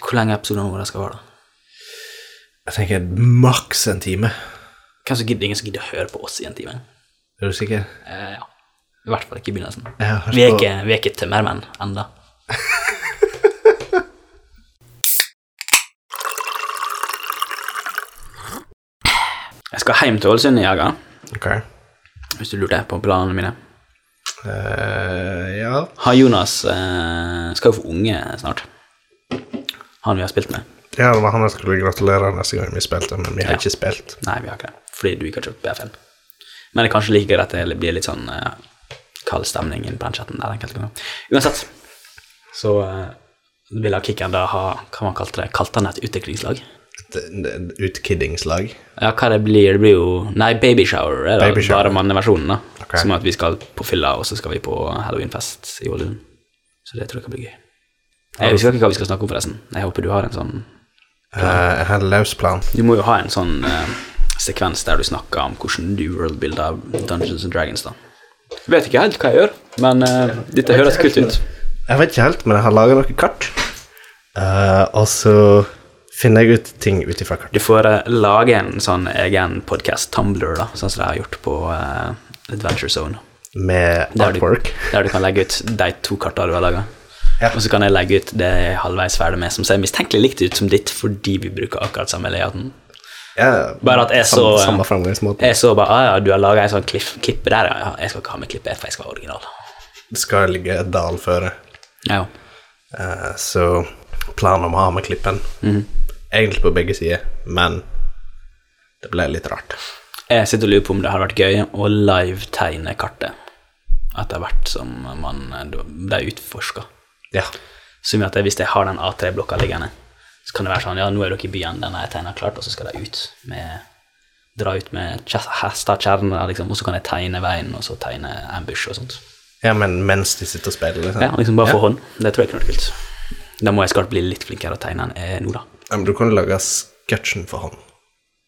Hvor lenge episodene det skal vare? Jeg tenker maks en time. Hvem som gidder, ingen som gidder å høre på oss i en time? Er du sikker? Eh, ja. I hvert fall ikke i begynnelsen. Vi er ikke, vi er ikke tømmermenn enda. Jeg skal hjem til Ålesund i helga, Ok. hvis du lurte på planene mine. Eh, ja. Har Jonas eh, skal jo få unge snart. Han vi har spilt med. ja, det var han jeg skulle gratulere neste gang vi spilte, men vi har Ja. ikke spilt. Nei, vi har ikke det. Fordi du ikke har kjøpt BFL. Men det er kanskje like greit at det blir litt sånn uh, kald stemning inne på den chatten der enkelte ganger. Uansett, så uh, vil jeg kickeren da ha hva man kalte det, kalte han et utviklingslag? Utkiddingslag. Ja, hva det blir, det blir jo Nei, Baby Shower er da Baby shower. bare manneversjonen, da. Okay. Som at vi skal på fylla, og så skal vi på halloweenfest i Ålesund. Så det tror jeg kan bli gøy. Jeg husker ikke hva vi skal snakke om, forresten. Jeg håper du har en sånn Eh, jeg har en løs plan. Du må jo ha en sånn uh, sekvens der du snakker om hvordan du worldbuilder Dungeons and Dragons, da. Jeg vet ikke helt hva jeg gjør, men uh, dette høres kult ut. Jeg vet ikke helt, men jeg har laga noen kart. uh, og så finner jeg ut ting ut ifra kart. Du får uh, lage en sånn egen podcast Tumblr, da, sånn som jeg har gjort på eh, Adventure Zone. Med Der du, artwork. der du kan legge ut de to kartene du har laga. Ja. Og så kan jeg legge ut det jeg er halvveis ferdig med, som ser mistenkelig likt ut som ditt, fordi vi bruker akkurat samme layouten. Ja, Bare at jeg så samme, samme. Jeg så bare ah, ja, du har laga en sånn kliff, klippe der, ja. Jeg skal ikke ha med klippe, for jeg skal være original. Det skal ligge et dalføre. Ja, Uh, så planen om å ha med klippen Mhm. Egentlig på begge sider, men det ble litt rart. Jeg sitter og lurer på om det hadde vært gøy å live-tegne kartet etter hvert som man de utforsker. Ja. Som gjør at jeg- hvis jeg har den A3-blokka liggende, så kan det være sånn Ja, nå er dere i byen, den har jeg tegna klart, og så skal de ut med Dra ut med hester, kjerner, liksom, og så kan jeg tegne veien, og så tegne ambush og sånt. ja, men mens de sitter og spiller, liksom. Ja, liksom bare for hånd. Det tror jeg kunne vært kult. Da må jeg snart bli litt flinkere å tegne enn er nå, da. Ja, men du kan lage sketsjen for hånd,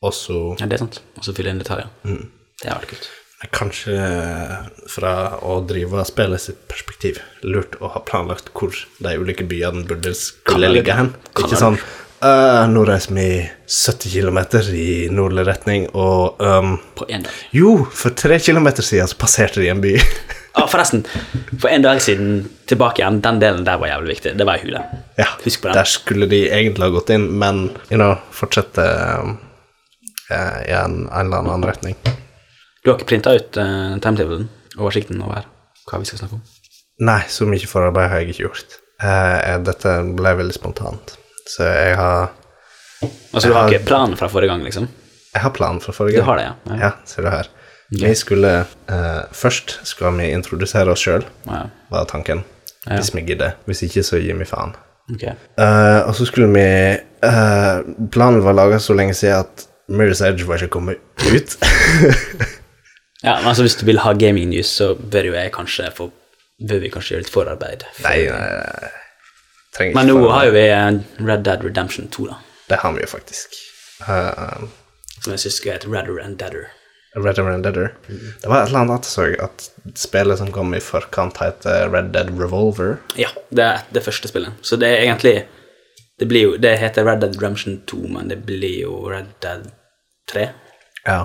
og så Ja, det er sant. Og så fylle inn detaljer. Det er vært kult. Kanskje fra å drive spillet sitt perspektiv lurt å ha planlagt hvor de ulike byene burde skulle ligge hen. Ikke sånn Uh, Nå reiser vi 70 km i nordlig retning, og um, På én dag. Jo, for tre kilometer siden så passerte de en by. Ah, forresten, for en dag siden tilbake igjen, den delen der var jævlig viktig. Det var ei hule. ja. Der skulle de egentlig ha gått inn, men you know, fortsette eh, i en, en eller annen retning. Du har ikke printa ut uh, timetablen, oversikten over hva vi skal snakke om? Nei, så mye forarbeid har jeg ikke gjort. Uh, dette ble veldig spontant. Så jeg har Altså, du har har- ikke planen fra forrige gang, liksom? Jeg har planen fra forrige gang. Du har det, ja. Ja. Ja, ser du her. Vi skulle uh, Først skal vi introdusere oss sjøl, Ja, var tanken. Ja. Hvis vi gidder. Hvis ikke, så gir vi faen. Okay. Uh, og så skulle vi Planen var laga så lenge siden at Mirror's Edge var ikke kommet ut. Ja, men altså, hvis du vil ha gaming news, så bør jo jeg kanskje få Bør vi kanskje gjøre litt forarbeid? Nei, nei, trenger Men nå for- har jo vi eh, Red Dead Redemption 2, da. Det har vi jo faktisk. Eh, Som jeg syns skal hete Redder and Deader. Redder and Deader. Mm. Det var et eller annet jeg så at spillet som kom i forkant, heter Red Dead Revolver. Ja, det er det første spillet. Så det er egentlig Det blir jo Det heter Red Dead Redemption 2, men det blir jo Red Dead 3. Ja.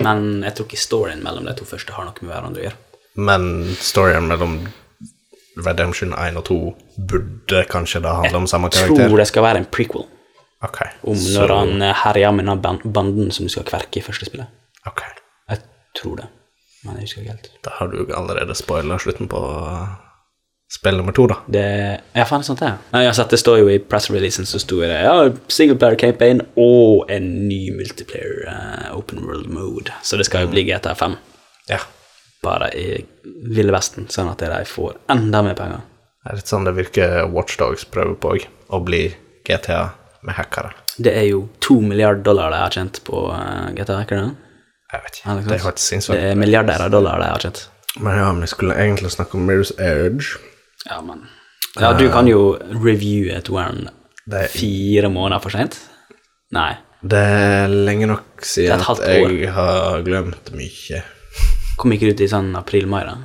Men jeg tror ikke storyen mellom de to første har noe med hverandre å gjøre. Men storyen mellom Redemption 1 og 2 burde kanskje da handle om samme karakter? Jeg tror det skal være en prequel Okay, om så- når han herjer med den banden som du skal kverke i første spillet. Okay. Jeg tror det, men jeg husker ikke helt. Da har du allerede spoila slutten på spill nummer to, da. Det Ja, faen, sånt er Nei, jeg har sett det står jo i press-releasen så sto det ja, singleplayer campaign og en ny multiplayer uh, open world mode. Så det skal jo bli GTA5, Ja. bare i Ville Vesten, sånn at de får enda mer penger. Det er litt sånn det virker Watchdogs prøver på òg, å bli GTA med hackere. Det er jo to milliarder dollar de har tjent på uh, GTA-hackerne. Jeg vet ikke. Det er sant? hørtes Det er milliarder av dollar de har tjent. Men ja, vi skulle egentlig snakke om Mirror's Edge. Ja, men Ja, du kan jo reviewe toeren Det er- fire måneder for seint. Nei. Det er lenge nok Det er siden at år. jeg har glemt mye. Kom ikke ut i sånn april-mai, da?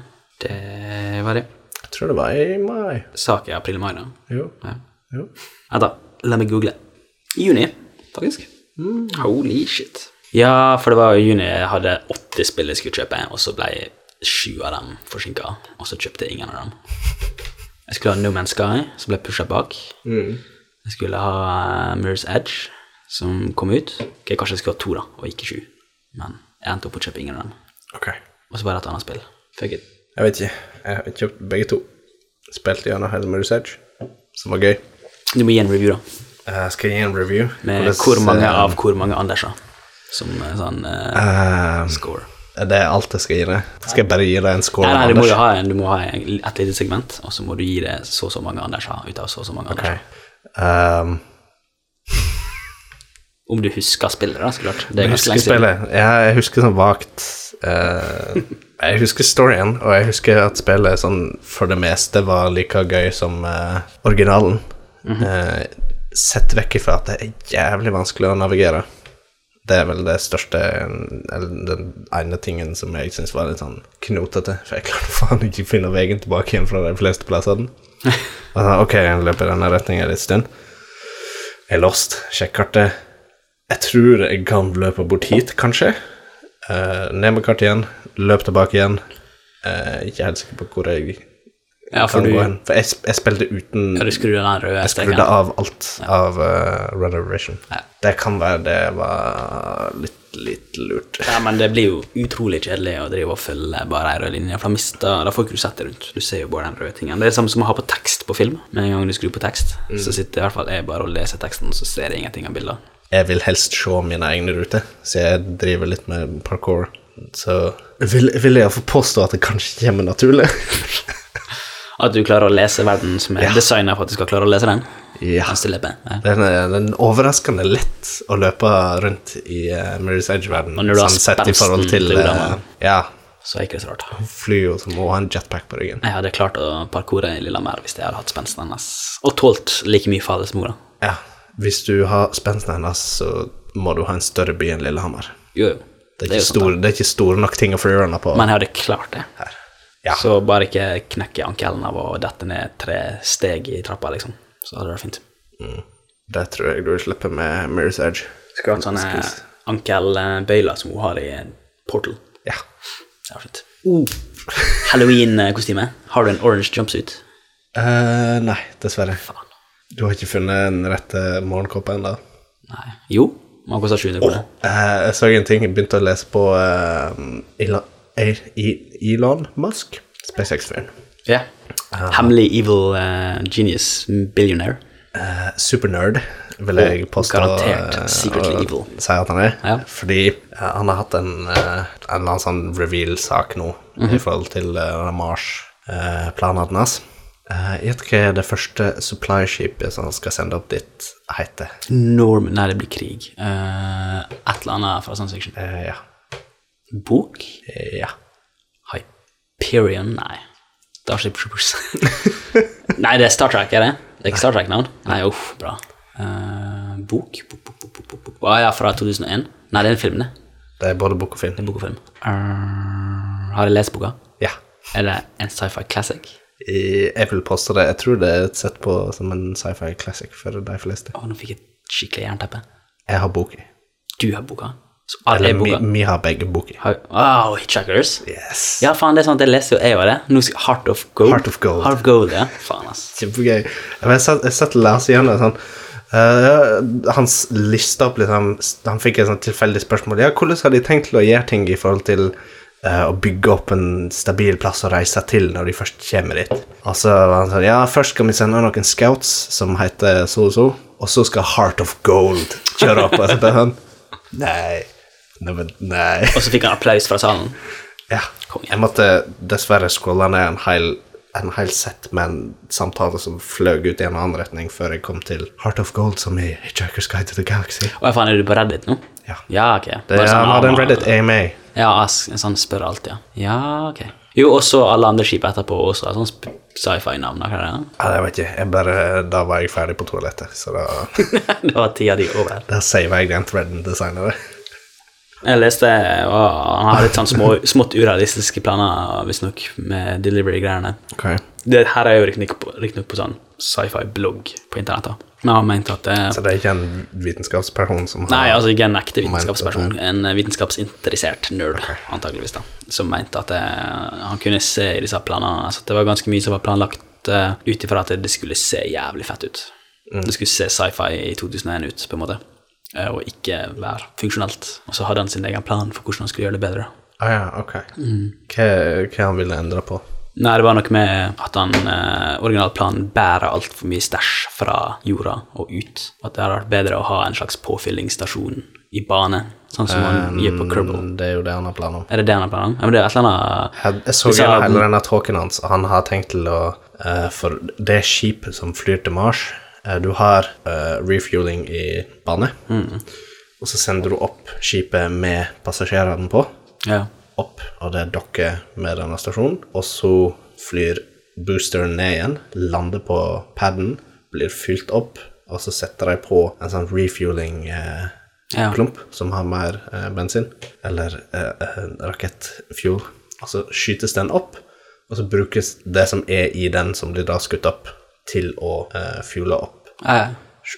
Det var det. Jeg tror det var i mai. Sak i april-mai, da. Jo. Ja. jo. Ja da. La meg google. I juni, faktisk. Holy shit. Ja, for det var i juni jeg hadde 80 spill jeg skulle kjøpe, og så ble sju av dem forsinka, og så kjøpte jeg ingen av dem. Jeg skulle ha No Man's Sky, som ble pusha bak. Jeg skulle ha uh, Mirror's Edge, som kom ut. Okay, kanskje jeg skulle ha to, da, og ikke sju. Men jeg endte opp på å kjøpe ingen av dem. Okay. Og så bare et annet spill. Fuck it. Jeg vet ikke. Jeg har kjøpt begge to. Spilte gjennom hele Mirror's Edge, som var gøy. Du må gi en review, da. Uh, skal jeg gi en review? Med Hvordan, hvor mange eh, av hvor mange Anderser som eh, sånn uh, uh, score. Det er alt jeg skal gi deg. Skal jeg bare gi deg en score? Nei, nei, du må jo Anders? ha, en, du må ha en, et lite segment, og så må du gi det så og så mange Anderser ut av så og så mange Anders. Anderser. Um, Om du husker spillet, da, så klart. Det er ganske lenge siden. jeg husker sånn vagt uh, Jeg husker storyen, og jeg husker at spillet sånn for det meste var like gøy som uh, originalen. Mm -hmm. uh, sett vekk ifra at det er jævlig vanskelig å navigere. Det er vel det største Eller den ene tingen som jeg syns var litt sånn knotete. For jeg klarte faen ikke finne veien tilbake igjen fra de fleste plassene. Altså, ok, jeg løper i denne retningen en stund. Jeg er lost. Sjekk kartet. Jeg tror jeg kan løpe bort hit, kanskje. Uh, ned med kartet igjen. Løp tilbake igjen. Uh, ikke helt sikker på hvor jeg Ja, for kan du, gå hen. For jeg, jeg spilte uten ja, du skrur den røde Jeg skrudde av alt av uh, Vision. Ja. Det kan være det var litt, litt lurt. Ja, men det blir jo utrolig kjedelig å drive og følge bare ei rød linje, for da mister Da får ikke du sett det rundt. Du ser jo bare den røde tingen. Det er det samme som å ha på tekst på film. Med en gang du skrur på tekst, Mm. så sitter i hvert fall jeg bare og leser teksten, så ser jeg ingenting av bilder. Jeg vil helst se mine egne ruter, så jeg driver litt med parkour. Så vil, vil jeg få påstå at det kanskje kommer naturlig. At du klarer å lese verden som er Ja. designa for at du skal klare å lese den. Ja. Ja. Den er, den er overraskende lett å løpe rundt i uh, Mirror's Edge-verden. Sånn sett i forhold til uh, eh. Ja, Så er ikke det så rart. fly jo som å ha en jetpack på ryggen. Jeg hadde klart å parkoure i Lillehammer hvis jeg hadde hatt spensten hennes, og tålt like mye fader som mora. Ja, hvis du har spensten hennes, så må du ha en større by enn Lillehammer. Jo, jo. Det jo er, ikke store, det er ikke store nok ting å freerunne på. Men jeg hadde klart det. Ja. Så bare ikke knekke ankelen av å dette ned tre steg i trappa, liksom. Så hadde det vært fint. Det tror jeg du slipper med Mirror's Edge. Skulle hatt sånne ankelbøyler som hun har i Portal. Ja. Det var fint. Halloween-kostyme. Har du en orange jumpsuit? Uh, nei, dessverre. Faen. Du har ikke funnet den rette morgenkåpa ennå? Nei. Jo, man koster 700 kroner. Eh, jeg så en ting, jeg begynte å lese på uh, Elon, E- E- Elon Musk, SpaceX-fyren. Ja. Hemmelig evil uh, genius billionaire. Uh, Supernerd, vil jeg påstå. garantert eh, secretly uh, evil. Si at han er. Ja. Fordi eh, han har hatt en, eh, en eller annen sånn reveal-sak nå Mhm. i forhold til Mars-planene hans. Gjett hva det første supply-skipet som han skal sende opp dit, heter. Norm Nei, det blir krig. Eh, et eller annet fra science fiction. Eh, ja. Bok? Eh, ja. Hyperion? Nei. Starship Troopers. nei, det er Star Trek, er det? Det er ikke Star Trek-navn? Nei, uff, bra. Uh, bok? Bok, bok, bok, bok, bok. Å ja, fra 2001? Nei, det er en film, det. Det er både bok og film. Det er bok og film. Uh, har jeg lest boka? Ja. Er det en sci-fi classic? Jeg vil påstå det. Jeg tror det er sett på som en sci-fi classic for de fleste. Å, nå fikk jeg skikkelig jernteppe. Jeg har boka. Du har boka? Eller er vi, vi har begge boka. Wow, Hitchhikers? Yes. Ja, faen, det er sånn at jeg leser jo jeg var det. Nå skal Heart of Gold. Heart of Gold. Heart of Gold, ja. Faen, ass. Kjempegøy. Jeg satt, jeg satt og leste gjennom sånn uh, Hans lista opp liksom Han fikk et sånt tilfeldig spørsmål. Ja, hvordan har de tenkt til å gjøre ting i forhold til uh, å bygge opp en stabil plass å reise til når de først kommer dit? Og så var han sånn Ja, først skal vi sende noen scouts som heter så og så, og så skal Heart of Gold kjøre opp. Og så bare sånn Nei. Nei, men nei. Og så fikk han applaus fra salen. Ja. Jeg måtte dessverre scrolle ned en hel, en hel sett med en samtale som fløy ut i en annen retning før jeg kom til Heart of Gold, som i Hitchhiker's Guide to the Galaxy. Å, faen, er du på Reddit nå? Ja. Ja, ok. Det, sånn, han hadde en Reddit AMA. Ja, sånn spør alt, ja. Ja, ok. Jo, også alle andre skip etterpå også sånn sci-fi-navn. Ja, jeg vet ikke. Jeg bare, da var jeg ferdig på toalettet, så da, det var tida di over. da saver jeg den threaden designere. Jeg leste og Han har litt sånn små, smått urealistiske planer, visstnok, med delivery-greiene. Okay. Det her er jo riktignok på, på sånn sci-fi-blogg på internett. da. Men han mente at det Så det er ikke en vitenskapsperson som har Nei, altså ikke en ekte vitenskapsperson, en vitenskapsinteressert nerd, antageligvis, da, som mente at det, han kunne se i disse planene altså at det var ganske mye som var planlagt uh, ut ifra at det skulle se jævlig fett ut. Det skulle se sci-fi i 2001 ut, på en måte, eh, og ikke være funksjonelt. Og så hadde han sin egen plan for hvordan han skulle gjøre det bedre. Ah, ja, ok. Mm. Hva, hva han ville endre på? Nei, det var noe med at han eh, originalplanen bærer altfor mye stæsj fra jorda og ut. At det hadde vært bedre å ha en slags påfyllingsstasjon i bane, sånn som han gjør på Kerbal. Det er jo det han har planer om. Er det det han har planer om? Ja, men det er et eller annet Jeg, så gjerne hele denne talken hans, han har tenkt til å eh, For det skipet som flyr til Mars eh, Du har uh, refueling i bane, og så sender du opp skipet med passasjerene på, Ja. opp, og det dokker med denne stasjonen, og så flyr boosteren ned igjen, lander på paden, blir fylt opp, og så setter de på en sånn refueling eh, Ja. klump som har mer eh, bensin, eller eh, eh, rakettfuel. Og så skytes den opp, og så brukes det som er i den som blir da skutt opp, til å uh, fuele opp Ja,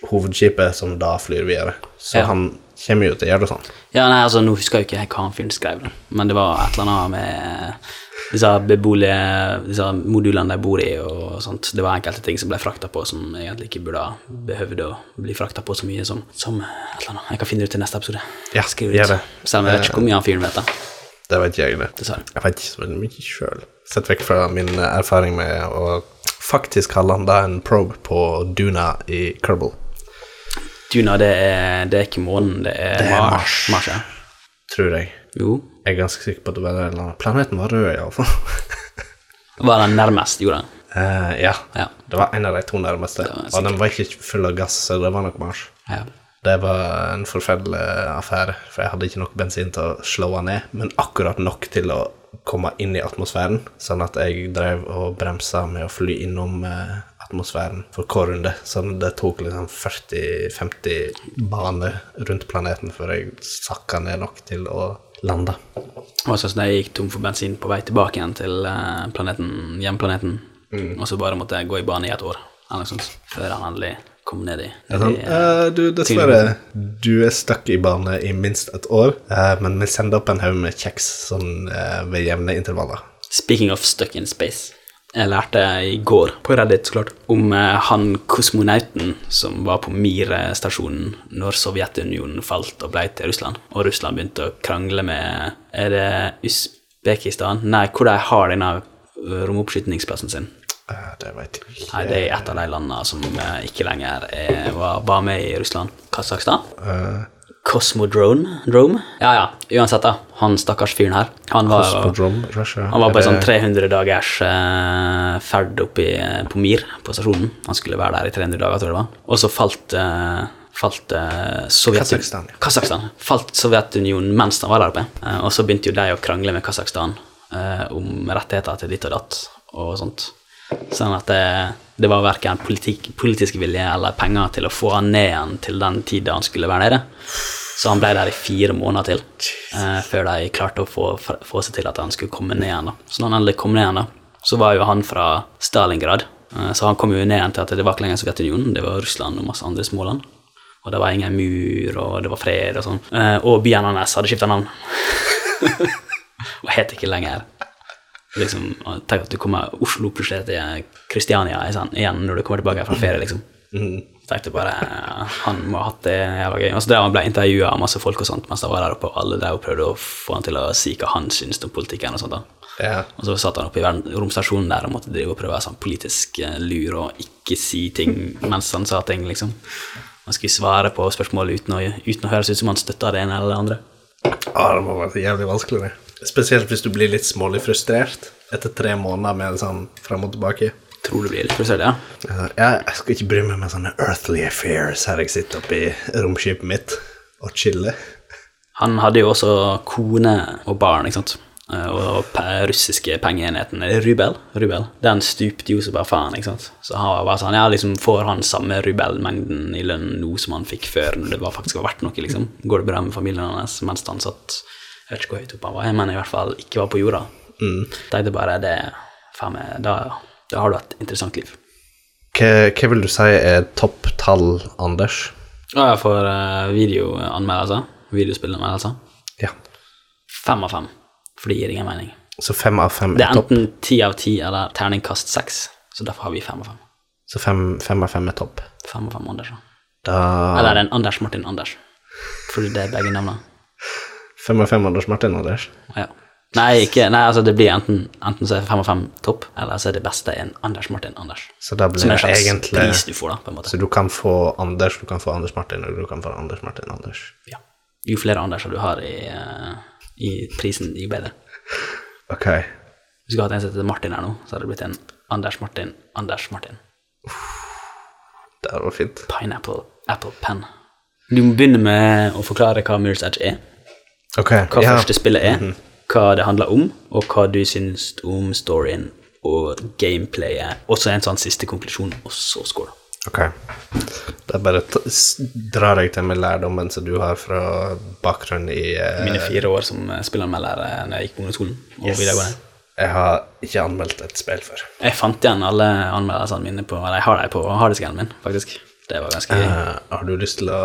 hovedskipet, som da flyr videre. Så Ja. han kommer jo til å gjøre det sånn. Ja, nei, altså, nå husker jeg ikke hva han fyren skrev, men det var et eller annet med disse beboelige disse modulene de bor i og sånt. Det var enkelte ting som ble frakta på som egentlig ikke burde ha behøvd å bli frakta på så mye som, som et eller annet. Jeg kan finne det ut til neste episode. Ja, Skriv gjør ut. det. Selv om jeg vet ikke hvor mye han fyren vet, da. Det vet ikke jeg det. Dessverre. Jeg vet ikke så mye sjøl. Sett vekk fra min eh, erfaring med å faktisk har landa en probe på Duna i Kerbal. Duna, det er, det er ikke månen, det er, Det er Mars. Mars. Ja. Tror jeg. Jo. Jeg er ganske sikker på at det var en eller annen Planeten var rød, iallfall. Var den nærmest jorda? uh, ja. Ja. Det var en av de to nærmeste. Og den var ikke full av gass, så det var nok Mars. ja. Det var en forferdelig affære, for jeg hadde ikke nok bensin til å slå den ned, men akkurat nok til å komme inn i atmosfæren, sånn at jeg drev og bremsa med å fly innom eh, atmosfæren for hver runde. Sånn det tok liksom 40-50 baner rundt planeten før jeg sakka ned nok til å lande. Og så som jeg gikk tom for bensin på vei tilbake igjen til eh, planeten, hjemplaneten, Mm. og så bare måtte jeg gå i bane i et år, eller noe sånt, før han endelig kom ned i, er sånn, eh, du, dessverre, du er stuck i bane i minst et år, uh, men vi sender opp en haug med kjeks sånn uh, ved jevne intervaller. Speaking of stuck in space. Jeg lærte i går, på Reddit så klart, om han kosmonauten som var på Mir-stasjonen når Sovjetunionen falt og ble til Russland, og Russland begynte å krangle med Er det Usbekistan? Nei, hvor de har denne romoppskytningsplassen sin. Eh, det vet jeg ikke. Nei, det er et av de landene som eh, ikke lenger er, var, var med i Russland. Kasakhstan? Uh, Cosmodrome? Drome? Ja, ja. Uansett, da. Han stakkars fyren her. Han var, Cosmodrome, Russia. han var på en sånn 300 dagers uh, ferd oppe uh, på Mir, på stasjonen. Han skulle være der i 300 dager, tror jeg det var. Og så falt, uh, falt eh, Sovjet... Kasakhstan, ja. Kasakhstan. Falt Sovjetunionen mens han var der oppe. Eh, og så begynte jo de å krangle med Kasakhstan eh, om rettigheter til ditt og datt og sånt. Sånn at det, det var verken politik, politisk vilje eller penger til å få han ned igjen til den tida han skulle være nede. Så han ble der i fire måneder til, eh, før de klarte å få, få seg til at han skulle komme ned igjen. da. Så når han endelig kom ned igjen, da, så var jo han fra Stalingrad. Eh, så han kom jo ned igjen til at det var ikke lenger Sovjetunionen, det var Russland og masse andre småland. Og det var ingen mur, og det var fred og sånn. Eh, og byen hans hadde skifta navn. og het ikke lenger liksom, Tenk at du kommer Oslo plutselig til Kristiania igjen når du kommer tilbake fra ferie, liksom. tenkte bare han må ha hatt det jævla gøy. Altså, så han ble intervjua av masse folk og sånt mens han var der oppe, og alle drev og prøvde å få han til å si hva han syntes om politikken og sånt. da. Ja. Og så satt han oppe i romstasjonen der og måtte drive og prøve å være sånn politisk eh, lur og ikke si ting mens han sa ting, liksom. Han skulle svare på spørsmål uten å, uten å høres ut som han støtta det ene eller det andre. Ah, det må være jævlig vanskelig, det. Spesielt hvis du blir litt smålig frustrert etter tre måneder med sånn frem og tilbake. Tror du blir litt frustrert, ja? Jeg, jeg skal ikke bry meg med sånne earthly affairs her jeg sitter oppe i romskipet mitt og chiller. Han hadde jo også kone og barn, ikke sant. Eh, Og russiske pengeenheten, eh, rubel, rubel, den stupte jo så bare faen, ikke sant. Så han var bare sånn, ja, liksom får han samme rubelmengden i lønn nå som han fikk før, når det var faktisk var verdt noe, liksom. Går det bra med familien hans mens han satt, jeg vet ikke hvor høyt oppe han var, men i hvert fall ikke var på jorda. Mm. Tenkte bare, det, faen meg, da, da har du et interessant liv. Hva, hva vil du si er topptall, Anders? Og jeg får uh, videoanmeldelser. Videospillanmeldelser. Ja. Fem av fem. For det gir ingen mening. Så fem av fem Det er er enten ti av ti eller terningkast seks. Så derfor har vi fem av fem. Så fem, fem av fem er topp. Fem av fem Anders. da. Eller er det en Anders Martin Anders? Fordi det er begge navnene. Fem av fem Anders Martin, Anders. Ja. Nei, ikke, nei, altså det blir enten, enten så er fem av fem topp, eller så er det beste en Anders Martin Anders. Så da blir det egentlig pris du får, da, på en måte. Så du kan få Anders, du kan få Anders Martin, og du kan få Anders Martin Anders. Ja. Jo flere Anderser du har i, eh, i prisen, jo bedre. Ok. Hvis du skulle hatt en som heter Martin her nå, så hadde det blitt en Anders Martin Anders Martin. Det var fint. Pineapple Apple Pen. Du må begynne med å forklare hva Mirror's Edge er. Ok, Hva ja. Første spillet er, hva det handler om, og hva du syns om storyen og gameplayet. Og så en sånn siste konklusjon, og så score. Ok. Da bare drar jeg til med lærdommen som du har fra bakgrunnen i eh, Mine fire år som eh, spillanmelder eh, når jeg gikk på ungdomsskolen og yes. videregående. Jeg har ikke anmeldt et spill før. Jeg fant igjen alle anmeldelsene mine på Eller jeg har dem på harddisken min, faktisk. Det var ganske. Eh, har du lyst til å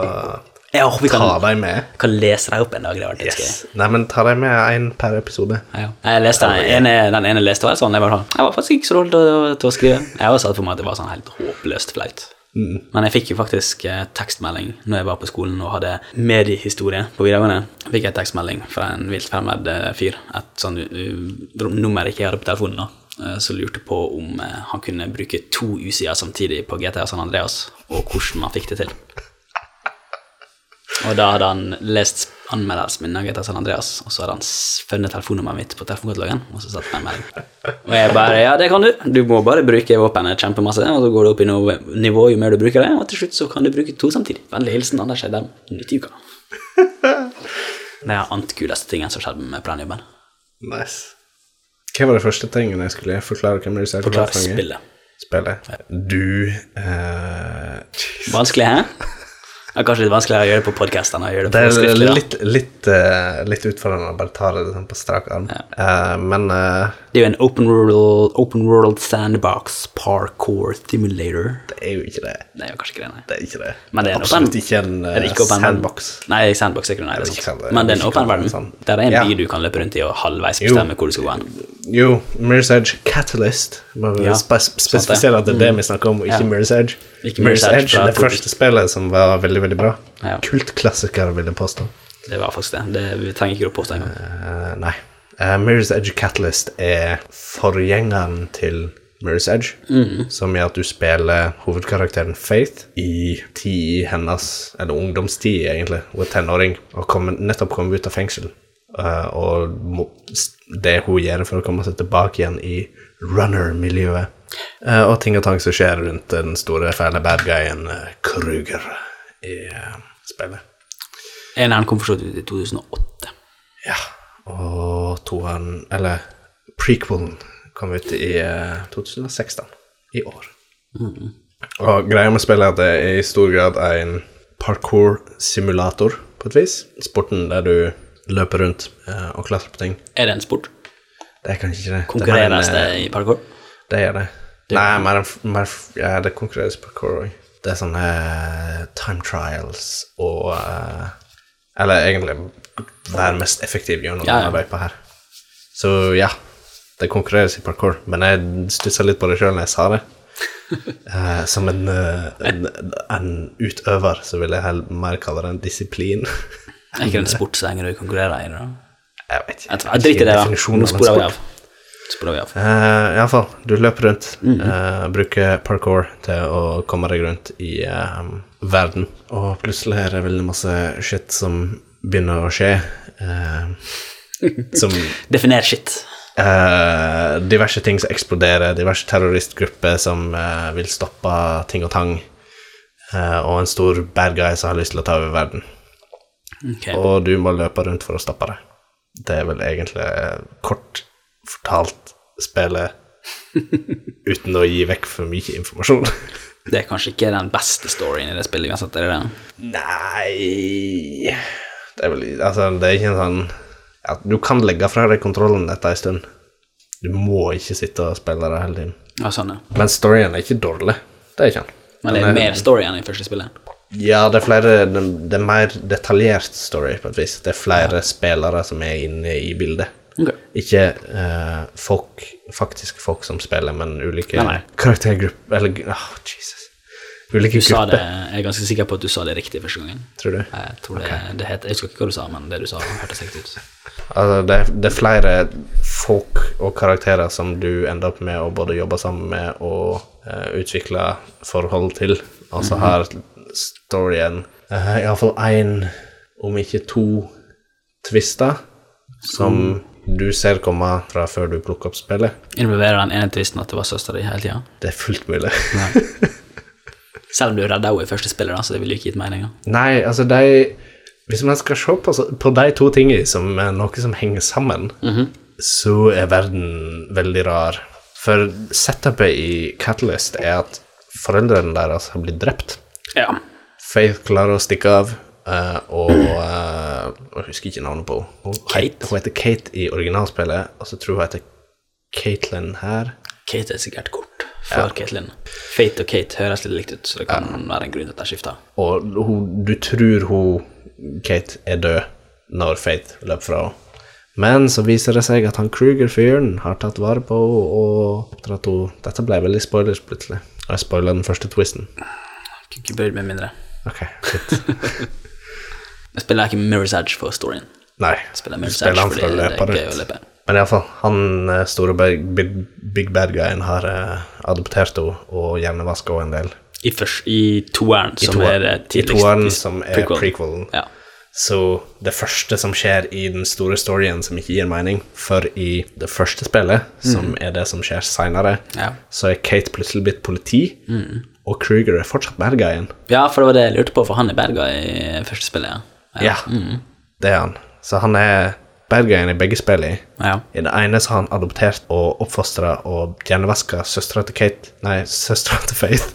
Jeg håper vi ta deg med? kan lese deg opp en dag. Det litt Yes. Nei, men ta deg med én per episode. Ja. Jeg leste den ene, den ene leste var sånn, jeg var, sånn, jeg var faktisk ikke så dårlig til, til å skrive. Jeg også satt for meg at det var sånn helt håpløst flaut. Men jeg fikk jo faktisk eh, tekstmelding når jeg var på skolen og hadde mediehistorie på videregående. Fikk jeg tekstmelding fra en vilt fremmed eh, fyr, et sånn uh, nummer jeg ikke hadde på telefonen, da, eh, som lurte på om han kunne bruke to U-sider samtidig på GTA San Andreas, og hvordan man fikk det til. Og da hadde han lest anmeldelsen min av GTA San Andreas, og så hadde han funnet telefonnummeret mitt på telefonkatalogen, og så satt han med melding. Og jeg bare Ja, det kan du. Du må bare bruke våpenet kjempemasse, og så går du opp i noe nivå jo mer du bruker det, og til slutt så kan du bruke to samtidig. Vennlig hilsen Anders Eidem, 90 uker. Det er ant kuleste tingen som skjedde med planjobben. Nice. Hva var det første tingen jeg skulle forklare? Hvem du det Forklare spillet. Spillet. Du eh. Vanskelig, hæ? Det er kanskje litt vanskeligere å gjøre det på podkast enn å gjøre det Det på er skriftlig. da. litt, litt, uh, litt utfordrende å bare ta det sånn på strak arm. Eh, men uh, Det er jo en open world, open world sandbox parkour simulator. det er jo ikke det. Det er jo kanskje ikke det, nei. Det er ikke det. Men det er en absolutt åpen- ikke en Er ikke sandbox. Nei, sandbox er ikke det, nei, det er sant. det er Men det er en åpen verden. sånn. Der er en Ja. by du kan løpe rundt i og halvveis Jo. bestemme hvor du skal gå hen. Jo, Mirror's Edge Catalyst. Bare Ja, spe spesifisere at det er det vi snakker om, og ikke Ja. Mirror's Edge. Ikke Mirror's Mirror's Edge det første spillet som var veldig, veldig bra. Ja. Kultklassiker, vil jeg påstå. Det var faktisk det. det vi trenger ikke å påstå engang. Uh, nei. Uh, Mirror's Edge Catalyst er forgjengeren til Mirror's Edge, Mm. som gjør at du spiller hovedkarakteren Faith i tid hennes, eller ungdomstid egentlig, hun er tenåring, og kommer, nettopp kommet ut av fengsel. Eh, og det hun gjør for å komme seg tilbake igjen i runner-miljøet. Eh, og ting og tang som skjer rundt den store, fæle bad guyen uh, Kruger i eh, spillet. han kom forstått ut i 2008. Ja, og toeren, eller prequelen, kom ut i eh, 2016, i år. Og greia med spillet er at det er i stor grad en parkour-simulator, på et vis. Sporten der du løper rundt eh, og klatre på ting. Er det en sport? Det er kanskje ikke det. Konkurreres det? det en, i parkour? eh, Det gjør det. Nei, mer, mer, ja, det konkurreres parkour òg. Det er sånne eh, time trials og Eller egentlig være mest effektiv gjennom Ja, ja. denne løypa her. Så ja, det konkurreres i parkour, men jeg stussa litt på det sjøl når jeg sa det. Uh, som en, uh, en, en utøver så vil jeg heller mer kalle det en disiplin. Er ikke det en sport så lenge du konkurrerer i det? da? jeg vet ikke. Jeg driter i det, da. Nå sporer vi av. Sporer vi av. Uh, Iallfall, du løper rundt. Mm -hmm. uh, bruker parkour til å komme deg rundt i uh, verden. Og plutselig er det veldig masse shit som begynner å skje. Uh, som Definer shit. eh, diverse ting som eksploderer, diverse terroristgrupper som eh, vil stoppe ting og tang. eh, og en stor bad guy som har lyst til å ta over verden. Ok. Og du må løpe rundt for å stoppe det. Det er vel egentlig kort fortalt spillet uten å gi vekk for mye informasjon. Det er kanskje ikke den beste storyen i det spillet uansett, er det det? Nei Det er vel Altså, det er ikke en sånn ja, Du kan legge fra deg kontrollen etter en stund. Du må ikke sitte og spille det hele tiden. Ja, sånn, ja. Men storyen er ikke dårlig. det er ikke han. Men det er mer story enn i første spillet. Ja, det er flere Det det er mer detaljert story, på et vis. Det er flere spillere som er inne i bildet. Okay. Ikke uh, folk, faktiske folk som spiller, men ulike Nei, nei. karaktergrupper Eller oh, Jesus. Ulike Du sa det, jeg er ganske sikker på at du sa det riktig første gangen. tror du? Jeg tror det, det heter, jeg husker ikke hva du sa, men det du sa, hørtes riktig ut. Altså, det, det er flere folk og karakterer som du ender opp med å både jobbe sammen med og uh, utvikle forhold til. Altså mm -hmm. har storyen uh, iallfall én, om ikke to, twister som du ser komme fra før du plukker opp spillet. Involverer den ene tvisten at det var søstera di hele tida? Det er fullt mulig. Selv om du redda henne i første spillet, da, så det ville ikke gitt mening. Nei, altså de Hvis man skal se på, på de to tingene som er noe som henger sammen, så er verden veldig rar. For setupet i Catalyst er at foreldrene deres har blitt drept. Ja. Faith klarer å stikke av, eh, og eh, Jeg husker ikke navnet på henne. Hun Kate. Hun heter Kate i originalspillet, og så tror jeg hun heter Caitlyn her. Kate er sikkert kort for Caitlyn. Fate og Kate høres litt likt ut, så det kan være en grunn til at de skifter. Og hun, du tror hun, Kate er død når Faith løper fra henne. Men så viser det seg at han Kruger-fyren har tatt vare på henne, og oppdratt henne. Dette ble veldig spoilers plutselig. Jeg spoila den første twisten. Ikke brydd meg mindre. Ok, fint. Jeg spiller ikke Mirror's Edge for storyen. Nei. Jeg spiller Mirror's spiller Edge fordi for det er gøy å løpe. Men iallfall, han eh, store big, big, big bad guyen har uh, adoptert henne og hjernevaska henne en del. I, først, i toeren, I som er tidligst. I toeren, som er prequel. prequelen. Ja. Så det første som skjer i den store storyen som ikke gir mening, for i det første spillet, som er det som skjer seinere, Ja. så er Kate plutselig blitt politi, og Kruger er fortsatt bad guyen. ja, for det var det jeg lurte på, for han er bad guy i første spillet. Ja. Ja, det er han. Så han er bad guyen i begge spillene. ja. I det ene så har han adoptert og oppfostra og hjernevaska søstera til Kate Nei, søstera til Faith.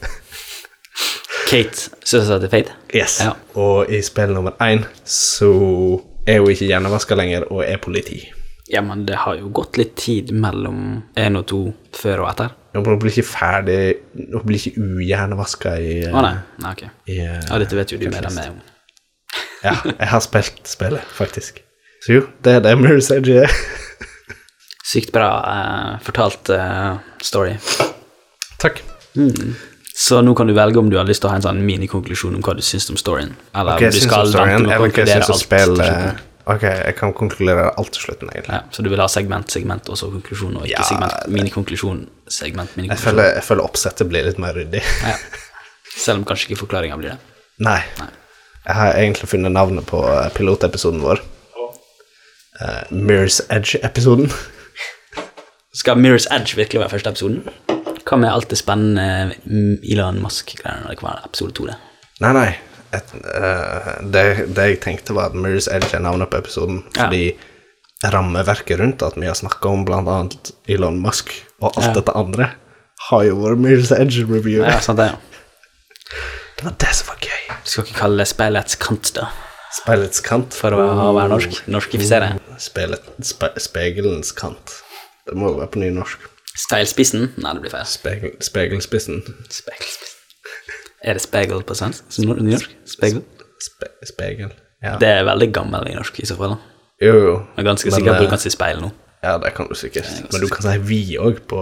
Kate, søstera til Faith? Yes. Ja. Og i spill nummer én så er hun ikke hjernevaska lenger og er politi. Ja, men det har jo gått litt tid mellom én og to før og etter. Hun blir ikke ferdig Hun blir ikke uhjernevaska i, Å nei, nei, ok. i eh, Ja, dette vet jo du mer enn meg om. Ja, jeg har spilt spillet, faktisk. Så jo, det er det Mirror's Edge er. Sykt bra uh, fortalt uh, story. Takk. Så nå kan du velge om du har lyst til å ha en sånn minikonklusjon om hva du syns om storyen. Eller okay, om du skal vente med å eller jeg konkludere alt Spille. Ok, jeg kan konkludere alt til slutten, egentlig. Ja, så du vil ha segment, segment og så konklusjon, og ikke Ja, segment, minikonklusjon, segment, Jeg føler, jeg føler oppsettet blir litt mer ryddig. Ja. Selv om kanskje ikke forklaringa blir det. Nei. Jeg har egentlig funnet navnet på eh, pilotepisoden vår. Uh, Mirror's Edge-episoden. Skal Mirror's Edge virkelig være første episoden? Hva med alt det spennende mm, Elon Musk-greiene? Det kan episode to, det. Nei, nei. Et, uh, det, det jeg tenkte, var at Mirror's Edge er navnet på episoden Ja. fordi rammeverket rundt at vi har snakka om annet Elon Musk og alt Ja. dette andre, har jo vært Mirror's Edge-review. Ja, sant det. Det var det som var gøy. Du skal ikke kalle det speilets kant, da, Speilets kant. for å være norsk. Norskifisere. Speilet, spe, spegelens kant. Det må jo være på nynorsk. Speilspissen? Nei, det blir feil. Spegel, spegelspissen. Spegelspissen. Er det spegel på svensk? Nynorsk? Spegel? Spe, spegel. Ja. Det er veldig gammel i norsk i så fall. Jo, jo. Jeg er ganske sikker på at eh, du kan si speil nå, Ja, det kan du sikkert. Men du kan si vi òg på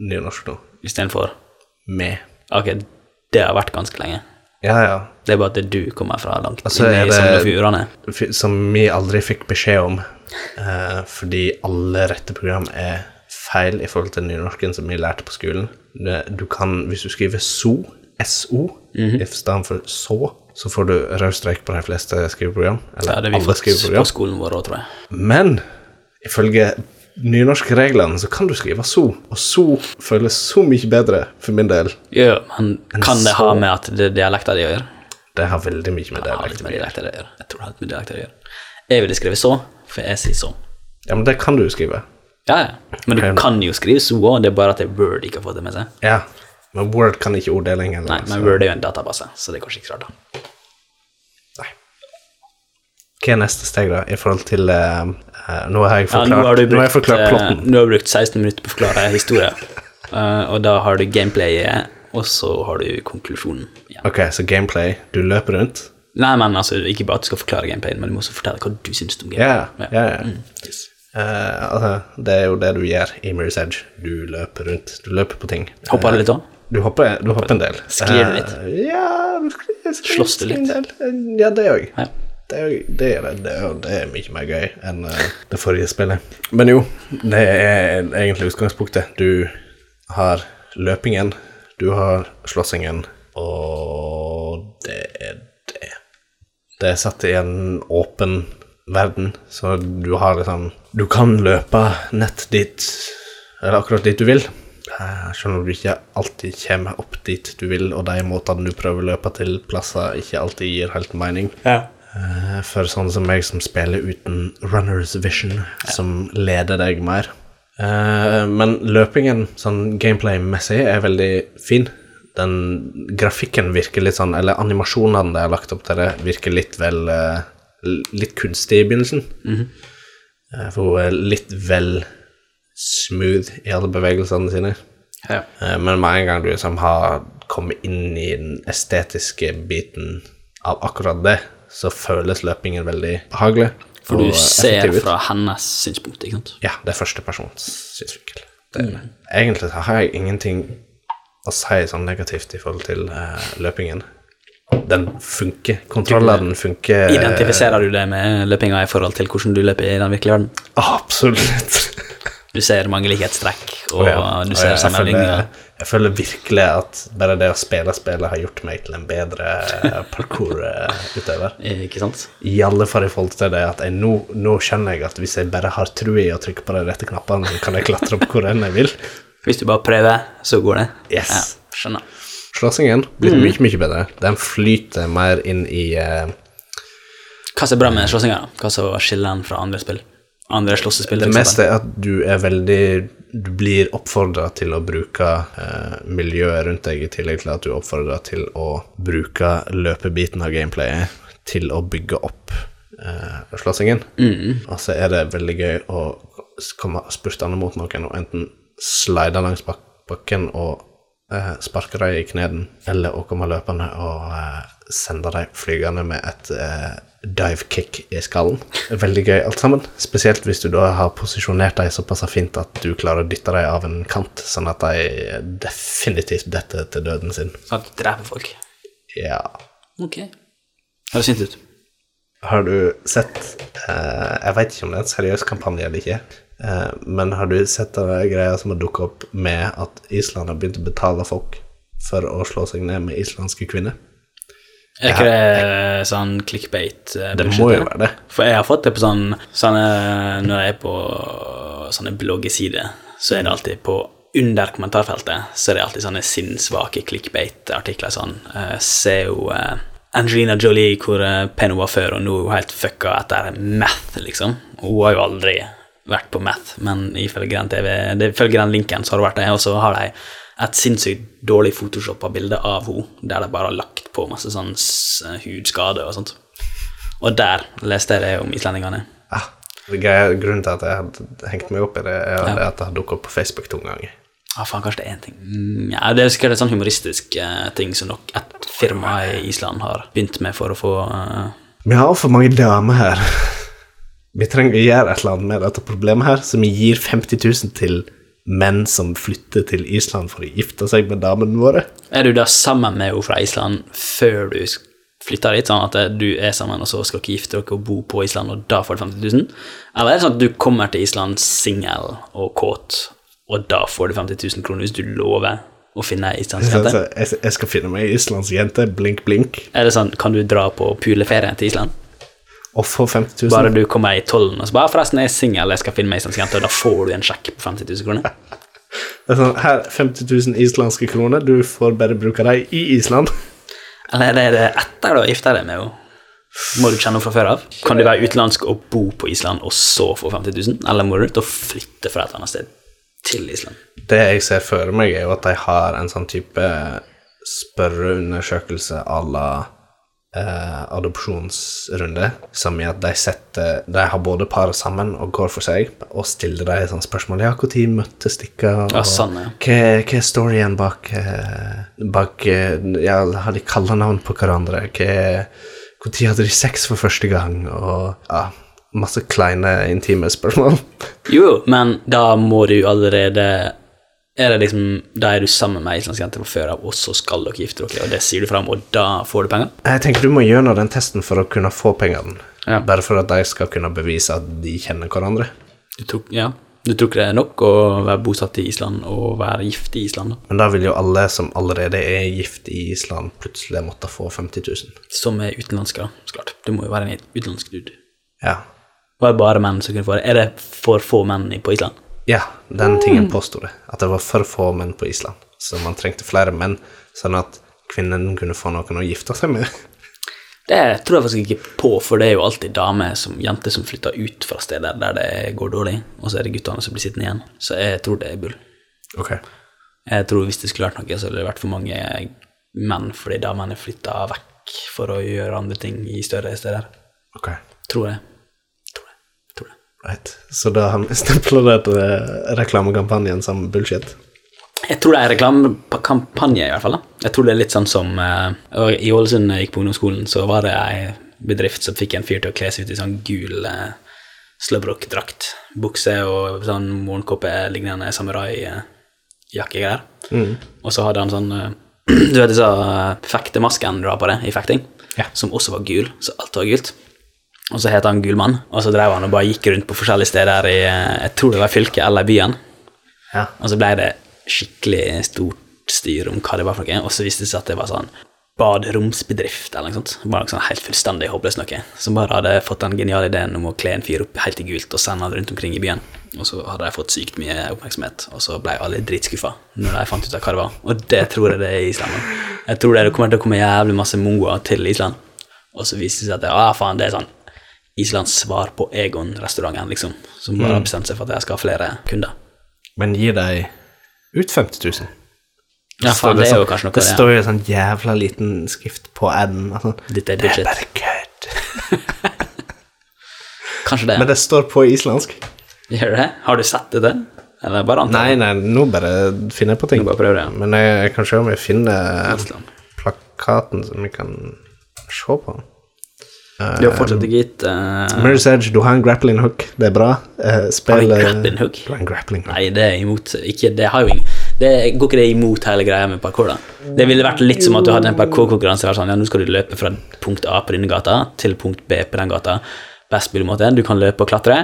nynorsk nå. istedenfor Me. Ok, det har vært ganske lenge. Ja, ja. Det er bare at du kommer fra langt Altså, inne i Sogn og Fjordane. Som vi aldri fikk beskjed om. eh, fordi alle rette program er feil i forhold til nynorsken som vi lærte på skolen. Du kan, Hvis du skriver SO, SO, Mhm. i stedet for så, så får du rød strek på de fleste skriveprogram. Eller Ja, det har vi alle fått på skolen vår òg, tror jeg. Men ifølge nynorskreglene så kan du skrive so, og so føles så mye bedre for min del. Ja, men kan det ha med at det er dialekter de gjør? Det har veldig mye med Det har litt dialekt med å gjøre. dialekter å gjøre. Jeg tror det har med dialekter å gjøre. Jeg ville skrevet så, for jeg sier så. Ja, men det kan du jo skrive. Ja, ja. Men du kan jo skrive så òg, det er bare at Word ikke har fått det med seg. Ja, men Word kan ikke orddeling heller. Nei, men så- Word er jo en database, så det kanskje ikke rart, da. Nei. Hva er neste steg, da, i forhold til eh, Nå har jeg Ja, forklart, nå har du nå har jeg forklart eh, plotten. nå har du brukt 16 minutter på å forklare historien, Eh, og da har du gameplayet og så har du konklusjonen. Ja. Ok, så gameplay. Du løper rundt. Nei, men altså, ikke bare at du skal forklare gameplayen, men du må også fortelle hva du syns om Ja, Yeah, ja, ja. Uh, altså, det er jo det du gjør i Mirror's Edge. Du løper rundt. Du løper på ting. Hopper du litt òg? Du hopper, du hopper en del. Sklir du litt? Uh, ja, Slåss du litt? Eh, Ja, det òg. Det det, det, det er mye mer gøy enn eh, det forrige spillet. Men jo, det er egentlig utgangspunktet. Du har løpingen, du har slåssingen, og det er det. Det er satt i en åpen verden, så du har liksom Du kan løpe nett dit, eller akkurat dit du vil. Eh, Selv om du ikke alltid kommer opp dit du vil, og de måtene du prøver å løpe til plasser, ikke alltid gir helt mening. Ja. Eh, For sånne som meg som spiller uten runners vision, som leder deg mer. Eh, Men løpingen sånn gameplay-messig er veldig fin. Den grafikken virker litt sånn, eller animasjonene de har lagt opp til det, virker litt vel eh, Litt kunstig i begynnelsen. Eh, For hun er litt vel smooth i alle bevegelsene sine. ja. Men med en gang du liksom har kommet inn i den estetiske biten av akkurat det, så føles løpingen veldig behagelig. For du ser fra hennes synspunkt, ikke sant? Ja, det er førstepersons synsvinkel. Det er. Egentlig har jeg ingenting å si sånn negativt i forhold til uh, løpingen. Den funker. Kontrolleren funker. Identifiserer du det med løpinga i forhold til hvordan du løper i den virkelige verden? Absolutt. Du ser mange likhetstrekk, og Ja, du ser sammenligninger. jeg føler virkelig at bare det å spille spillet har gjort meg til en bedre parkour-utøver. Ikke sant? I alle fall i forhold til det at jeg nå, nå skjønner jeg at hvis jeg bare har trua i å trykke på de rette knappene, så kan jeg klatre opp hvor enn jeg vil. Hvis du bare prøver, så går det. Yes. Ja, skjønner. Slåssingen blir mye, mye bedre. Den flyter mer inn i uh... Hva som er bra med slåssinga? Hva som skiller den fra andre spill? Andre slåssespill? Det meste er at du er veldig Du blir oppfordra til å bruke eh, miljøet rundt deg, i tillegg til at du er oppfordra til å bruke løpebiten av gameplayet til å bygge opp eh, slåssingen. Og så er det veldig gøy å komme spurtende mot noen og enten slide langs bak bakken og eh, sparke dem i kneden, eller å komme løpende og eh, sende dem flygende med et eh, dive kick i skallen. Veldig gøy alt sammen, spesielt hvis du da har posisjonert dem såpass fint at du klarer å dytte dem av en kant, sånn at de definitivt detter til døden sin. Sånn at du dreper folk? Ja. Ok. Høres fint ut. Har du sett eh, Jeg vet ikke om det er en seriøs kampanje eller ikke, eh, men har du sett den greia som har dukket opp med at Island har begynt å betale folk for å slå seg ned med islandske kvinner? Er ikke det sånn clickbait? eh, Det må jo være det. For jeg har fått det på sånn sånne, Når jeg er på sånne bloggesider, så er det alltid på under kommentarfeltet så er det alltid sånne sinnssvake clickbait-artikler sånn Uh, Se jo uh, Angelina Jolie, hvor uh, pen hun var før, og nå er hun helt fucka etter math, liksom. Hun har jo aldri vært på math, men ifølge den, TV, det- ifølge den linken så har hun vært det, og så har de et sinnssykt dårlig photoshoppa bilde av henne, der de bare har lagt på masse sånn hudskader hudskade og sånt. Og der leste jeg det om islendingene. Ah, grunnen til at jeg hadde hengt meg opp i det, er Ja. at det har dukket opp på Facebook to ganger. Ah, faen, kanskje det er én ting. Mm, Ja, det er sikkert en sånn humoristisk uh, ting som nok et firma i Island har begynt med for å få uh... Vi har for mange damer her. Vi trenger å gjøre et eller annet med dette problemet her, så vi gir 50 000 til menn som flytter til Island for å gifte seg med damene våre. Er du da sammen med henne fra Island før du flytter dit, sånn at du er sammen, og så skal dere gifte dere og bo på Island, og da får du 50 000? Eller er det sånn at du kommer til Island singel og kåt, og da får du 50 000 kroner hvis du lover å finne ei islandsk jente? jeg skal finne meg ei islandsk jente, blink, blink, Er det sånn, kan du dra på puleferie til Island? Og få 50 000. Bare du kommer i tollen og så bare 'Forresten, jeg er singel, jeg skal finne meg islandsk jente', og da får du en sjekk på 50 000 kroner? Det er sånn, her, 50 000 islandske kroner, du får bare bruke dem i Island. Eller er det etter du har gifta deg med henne? Må du kjenne henne fra før av? Kan du være utenlandsk og bo på Island og så få 50 000? Eller må du ut og flytte fra et annet sted til Island? Det jeg ser for meg, er jo at de har en sånn type spørreundersøkelse à la eh, adopsjonsrunde, som i at de setter De har både paret sammen og går for seg, og stiller dem sånn spørsmål. Ja, når møttes dere? Og Ja, sånn, ja. hva, hva er storyen bak, eh, bak eh, Ja, har de kallenavn på hverandre? Når hadde de sex for første gang? Og ja, masse kleine, intime spørsmål. Jo, men da må du allerede Er det liksom Da er du sammen med ei islandsk fra før av, og så skal dere gifte dere, og det sier du fram, og da får du penger? Jeg tenker du må gjennom den testen for å kunne få pengene. Ja. Bare for at de skal kunne bevise at de kjenner hverandre. Du tror, ja. Du tror ikke det er nok å være bosatt i Island og være gift i Island, da? Men da vil jo alle som allerede er gift i Island, plutselig måtte få 50 000. Som er utenlandske. Så klart. Du må jo være en utenlandsk dude. Ja. Var det bare menn som kunne få det? Er det for få menn på Island? Ja, den tingen påsto det. At det var for få menn på Island. Så man trengte flere menn, sånn at kvinnen kunne få noen å gifte seg med. Det tror jeg faktisk ikke på, for det er jo alltid damer som, jenter som flytter ut fra steder der det går dårlig, og så er det guttene som blir sittende igjen. Så jeg tror det er bull. Ok. Jeg tror hvis det skulle vært noe, så hadde det vært for mange menn, fordi damene flytta vekk for å gjøre andre ting i større steder. ok. Tror jeg. Tror jeg. Tror jeg. Right. Så da har vi stempla eh, reklamekampanjen som bullshit. Jeg tror det er reklamekampanje, i hvert fall. da. Jeg tror det er litt sånn som uh, I Ålesund jeg gikk på ungdomsskolen, så var det ei bedrift som fikk en fyr til å kle seg ut i sånn gul uh, slåbrok-drakt. Bukse og sånn morgenkåpe-lignende samuraijakkegreier. Mm. Og så hadde han sånn uh, Du vet disse uh, fektemaskene du har på det i fekting? Ja. Som også var gul, så alt var gult. Og så het han Gulmann, og så drev han og bare gikk rundt på forskjellige steder i eh, Jeg tror det var fylket eller byen. Ja. Og så ble det skikkelig stort styr om hva det var for noe, og så viste det seg at det var sånn baderomsbedrift eller noe sånt. Bare noe sånn helt fullstendig håpløst noe. Som bare hadde fått den geniale ideen om å kle en fyr opp helt i gult og sende han rundt omkring i byen. Og så hadde de fått sykt mye oppmerksomhet, og så ble alle dritskuffa når de fant ut av hva det var. Og det tror jeg det er i Island. Jeg tror det kommer til å komme jævlig masse mongoer til Island, og så viste det seg at det, ah, faen, det er sånn Islands svar på Egon-restauranten, liksom, som bare har bestemt seg for at jeg skal ha flere kunder. Men gir de ut 50 000? Ja, faen, det er jo kanskje noe Det det, står jo en sånn jævla liten skrift på aden. Altså, Dette er det er bare kødd. Kanskje det. Men det står på islandsk. Gjør det? Har du sett det? Eller bare antar Nei, nei, nå bare finner jeg på ting. Nå bare prøver jeg. Men jeg kan se om jeg finner Island. plakaten som vi kan se på. Du har fortsatt ikke gitt uh, Mirror's Edge, du har en grappling hook. Det er bra. Uh, spill, Har en eh, grappling hook? Du har en grappling hook. Nei, det er imot ikke, Det har jo ingen det, Går ikke det imot hele greia med parkour, da? Det ville vært litt som at du hadde en parkourkonkurranse. Sånn, ja, nå skal du løpe fra punkt A på denne gata til punkt B på den gata. Best mulig måte. Du kan løpe og klatre,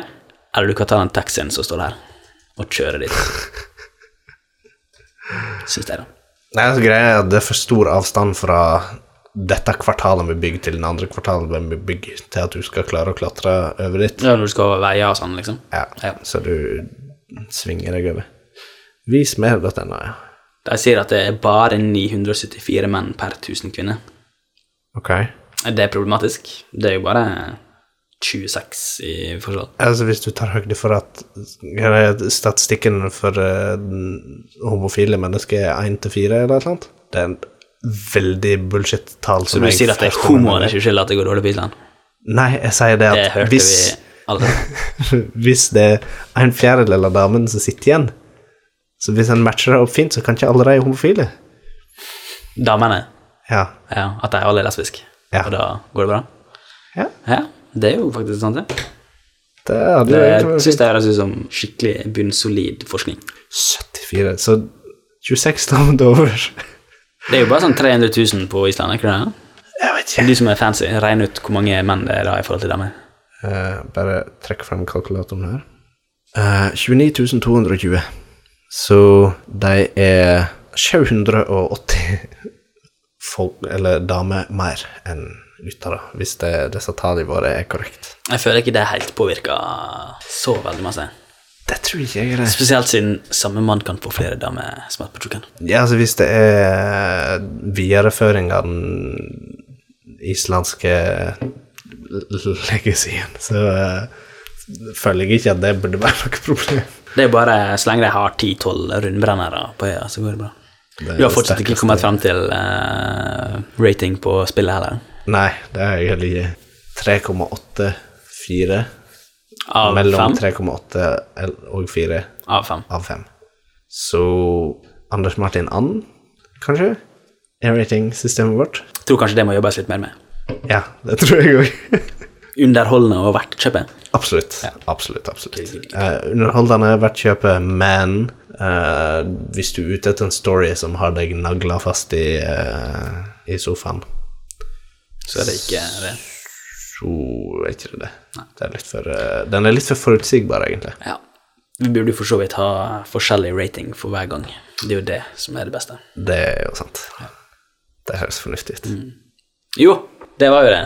eller du kan ta den taxien som står der, og kjøre dit. Syns jeg, da. Nei, altså, greia er at det er for stor avstand fra dette kvartalet vi bygger til den andre kvartalet vi bygger, til at du skal klare å klatre over dit. Ja, når du skal over veier og sånn, liksom. Ja, Ja. så du svinger deg over. Vis mer.no, ja. De sier at det er bare 974 menn per 1000 kvinner. Ok. Det er problematisk. Det er jo bare 26 i forhold. Altså, hvis du tar høyde for at statistikken for uh, homofile mennesker er 1 til 4 eller noe sånt, det er veldig bullshit-tall. Så du sier at det er homoene som skylder at det går dårlig på Island? Nei, jeg sier det at Det hvis, hvis det er en fjerdedel av damene som sitter igjen, så hvis en matcher det opp fint, så kan ikke alle de være homofile. Damene. Ja. Ja, at de alle er lesbiske. Ja. Og da går det bra? ja. Ja, det er jo faktisk sant, det. Det Det egentlig syns jeg høres ut som skikkelig bunnsolid forskning. 74, så 26 damer over. Det er jo bare sånn 300 000 på Island, er ikke det? Jeg vet ikke. De som er fancy, regn ut hvor mange menn det er da i forhold til damer. Uh, bare trekk frem kalkulatoren her. Uh, 29 220. Så de er 780 folk, eller damer mer enn lyttere, hvis det, disse tallene våre er korrekt. Jeg føler ikke det helt påvirker så veldig masse. Det tror ikke jeg er. Spesielt siden samme mann kan få flere damer smart på tjukken. Ja, altså hvis det er videreføring av den islandske legacyen, så uh, føler jeg ikke at det burde være noe problem. Det er bare så lenge de har 10-12 rundbrennere på øya, så går det bra. Det er Du har fortsatt ikke kommet frem til uh, rating på spillet heller. Nei, det er jeg heller ikke. 3,84 Av mellom 3,8 og 4 Av 5. av 5. Så Anders Martin And, kanskje? Er ratingsystemet vårt? Jeg tror kanskje det må jobbes litt mer med. Ja, det tror jeg òg. Underholdende og verdt kjøpet? absolutt. Absolutt, absolutt. Uh, underholdende verdt kjøpet, men uh, hvis du er ute etter en story som har deg nagla fast i, uh, i sofaen, Så er det ikke det. Så er ikke det det. er for, eh, den er litt for forutsigbar, egentlig. Ja. Vi burde jo for så vidt ha forskjellig rating for hver gang. Det er jo det som er det beste. Det er jo sant. Det høres fornuftig ut. Jo, det var jo det.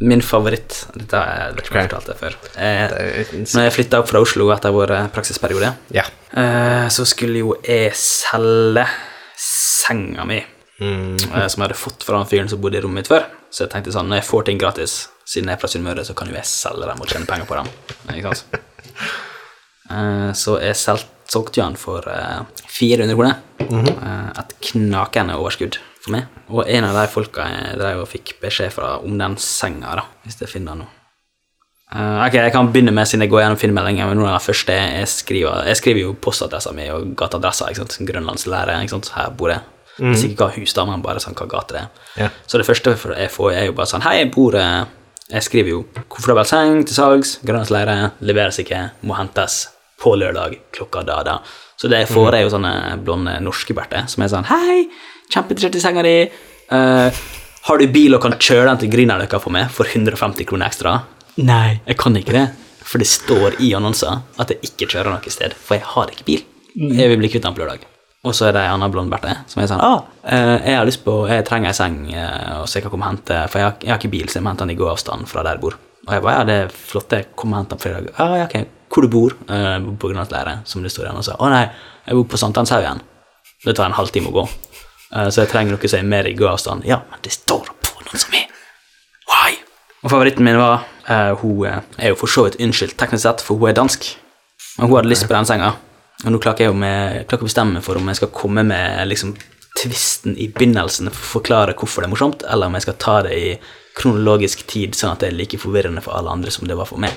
Min favoritt. Dette har jeg ikke okay. fortalt det før. Eh, når jeg flytta opp fra Oslo etter vår eh, praksisperiode, Ja. eh, så skulle jo jeg selge senga mi, eh, som jeg hadde fått fra han fyren som bodde i rommet mitt før. Så jeg tenkte sånn, når jeg får ting gratis, siden jeg er fra Sunnmøre, så kan jo jeg selge dem og tjene penger på dem. Ikke sant? Eh, så jeg solgte jo den for eh, 400 kroner. Eh, et knakende overskudd for meg. Og en av de folka jeg drev og fikk beskjed fra om den senga, da, hvis jeg finner den nå. Ok, Jeg kan begynne med siden jeg går gjennom filmmeldingen. Men noen av de første jeg skriver Jeg skriver jo postadressa mi og gateadressa. ikke sant? Grønlandslære. ikke sant? Her bor jeg. Mm. Ikke hva hus, da, men bare sånn hva gate det er. Yeah. Så det første jeg får, er jo bare sånn Hei, jeg bor eh, Jeg skriver jo komfortabel seng til salgs, grønlandsleire, leveres ikke, må hentes på lørdag klokka da da. Så det jeg får, er jo sånne blonde norske berter som er sånn Hei, kjempeinteressert i senga di. Uh, har du bil og kan kjøre den til Grünerløkka for meg for 150 kroner ekstra? Nei, jeg kan ikke det. For det står i annonser at jeg ikke kjører noe sted, for jeg har ikke bil. Jeg vil bli kvitt den på lørdag. Og så er det ei anna blond berte som er sånn ah, eh, jeg har lyst på, jeg trenger ei seng, eh, og så jeg kan komme og hente For jeg har, jeg har ikke bil, så jeg må hente den i gåavstand fra der jeg bor. Og jeg bare ja, det er flott, jeg kommer og henter den på fredag. Ja, ja, ok, hvor du bor? Uh, på Grønlandsleiret, som det står igjen. Og så Å nei, jeg bor på Sankthanshaugen. Det tar en halvtime å gå. Uh, så jeg trenger noe som er mer i gåavstand. Ja, men det står på noen som er Why? Og favoritten min var uh, Hun er jo for så vidt unnskyldt teknisk sett, for hun er dansk. Men hun hadde lyst på den senga. Og nå klarer jeg, jeg klarer ikke å bestemme meg for om jeg skal komme med liksom tvisten i begynnelsen for å forklare hvorfor det er morsomt, eller om jeg skal ta det i kronologisk tid, sånn at det er like forvirrende for alle andre som det var for meg.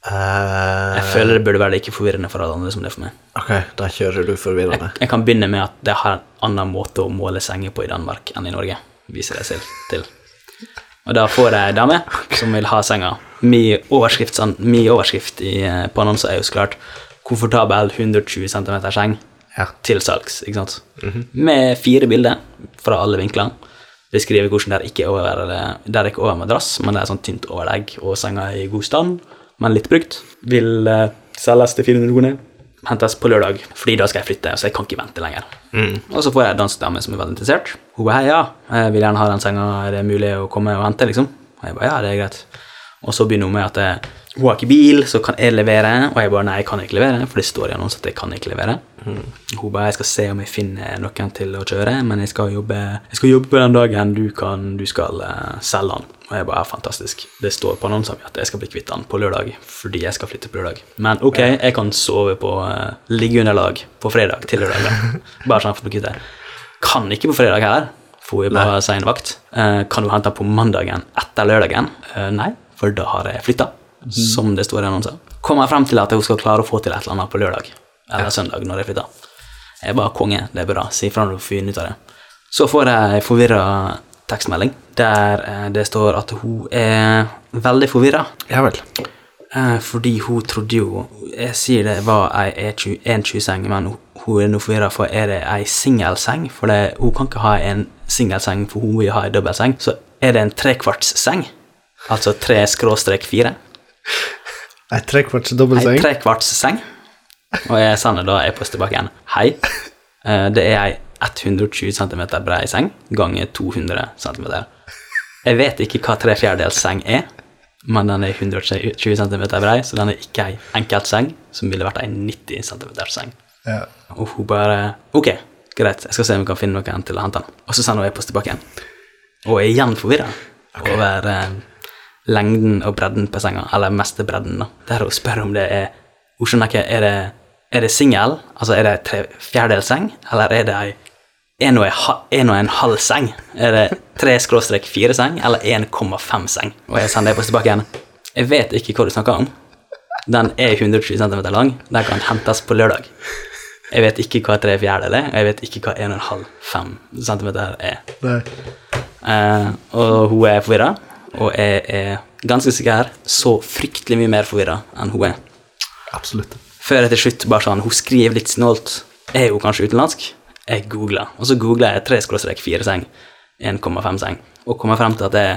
Uh, Jeg føler det burde være like forvirrende for alle andre som det er for meg. ok, da kjører du forvirrende. Jeg kan begynne med at det har en annen måte å måle senger på i Danmark enn i Norge, viser det seg til. Og da får jeg ei dame som vil ha senga. Min overskrift, sånn, overskrift i, eh, på annonser er jo så klart 'komfortabel 120 cm seng Ja. til salgs', ikke sant? Med fire bilder fra alle vinkler. Beskriver hvordan det er ikke over, det er ikke over madrass, men det er sånn tynt overlegg, og senga er i god stand, men litt brukt. Vil uh, selges til 400 kroner. Hentes på lørdag, fordi da skal jeg flytte, så jeg kan ikke vente lenger. Og så får jeg en dansk dame som er veldig interessert. Hun bare 'hei, ja, jeg vil gjerne ha den senga, er det mulig å komme og hente', liksom? Og jeg bare 'ja, det er greit'. Og så begynner hun med at eh, hun har ikke bil, så kan jeg levere. Og jeg bare 'nei, jeg kan ikke levere', for det står i annonsen at jeg kan ikke levere. Hun bare 'jeg skal se om jeg finner noen til å kjøre, men jeg skal jobbe, jeg skal jobbe på den dagen du, kan, du skal uh, selge den'. Og jeg bare er fantastisk'. Det står på annonsen min at jeg skal bli kvitt den på lørdag fordi jeg skal flytte på lørdag. Men ok, jeg kan sove på uh, liggeunderlag på fredag til lørdag. da. Bare sånn for å bli kvitt det. Kan ikke på fredag heller, for er bare sein vakt. Uh, kan du hente den på mandagen etter lørdagen? Uh, nei, for da har jeg flytta, som det står i annonsen. Kommer frem til at hun skal klare å få til et eller annet på lørdag eller søndag når jeg flytter. Jeg er bare konge, det er bra. Si ifra når du får ut av det. Så får jeg forvirra tekstmelding der eh, det står at hun er veldig forvirra. Ja vel. Eh, fordi hun trodde jo Jeg sier det var ei E20 120-seng, men hun er nå forvirra, for er det ei singelseng? For det, hun kan ikke ha en singelseng, for hun vil ha ei dobbeltseng. Så er det en trekvartsseng, altså tre skråstrek fire. Ei trekvarts Ei trekvarts seng. Og jeg sender da e-post tilbake igjen. Hei. Eh, Det er ei 120 cm brei seng ganger 200 cm. Jeg vet ikke hva tre fjerdedels seng er, men den er 120 cm brei, så den er ikke ei enkeltseng, som ville vært ei 90 cm seng. Ja. Og hun bare Ok, greit, jeg skal se om vi kan finne noen til å hente den. Og så sender hun e-post tilbake igjen. Og er igjen forvirra over eh, lengden og bredden på senga, eller meste bredden, da. Der hun spør om det er Hun skjønner ikke Er det, er det singel? Altså er det tre fjerdedels seng, eller er det ei en og, en, og en halv seng? Er det tre skråstrek fire seng, eller 1,5 seng? Og jeg sender e-post tilbake igjen. Jeg vet ikke hva du snakker om. Den er 120 cm lang. Den kan hentes på lørdag. Jeg vet ikke hva tre fjerdedel er, og jeg vet ikke hva 1,5-5 cm er. Eh, og hun er forvirra, og jeg er ganske sikker så fryktelig mye mer forvirra enn hun er. Absolutt. Før jeg til slutt bare sånn Hun skriver litt snålt. Er hun kanskje utenlandsk? Jeg googler, og så googler jeg 3 skråstrek 4 seng, 1,5 seng, og kommer frem til at det er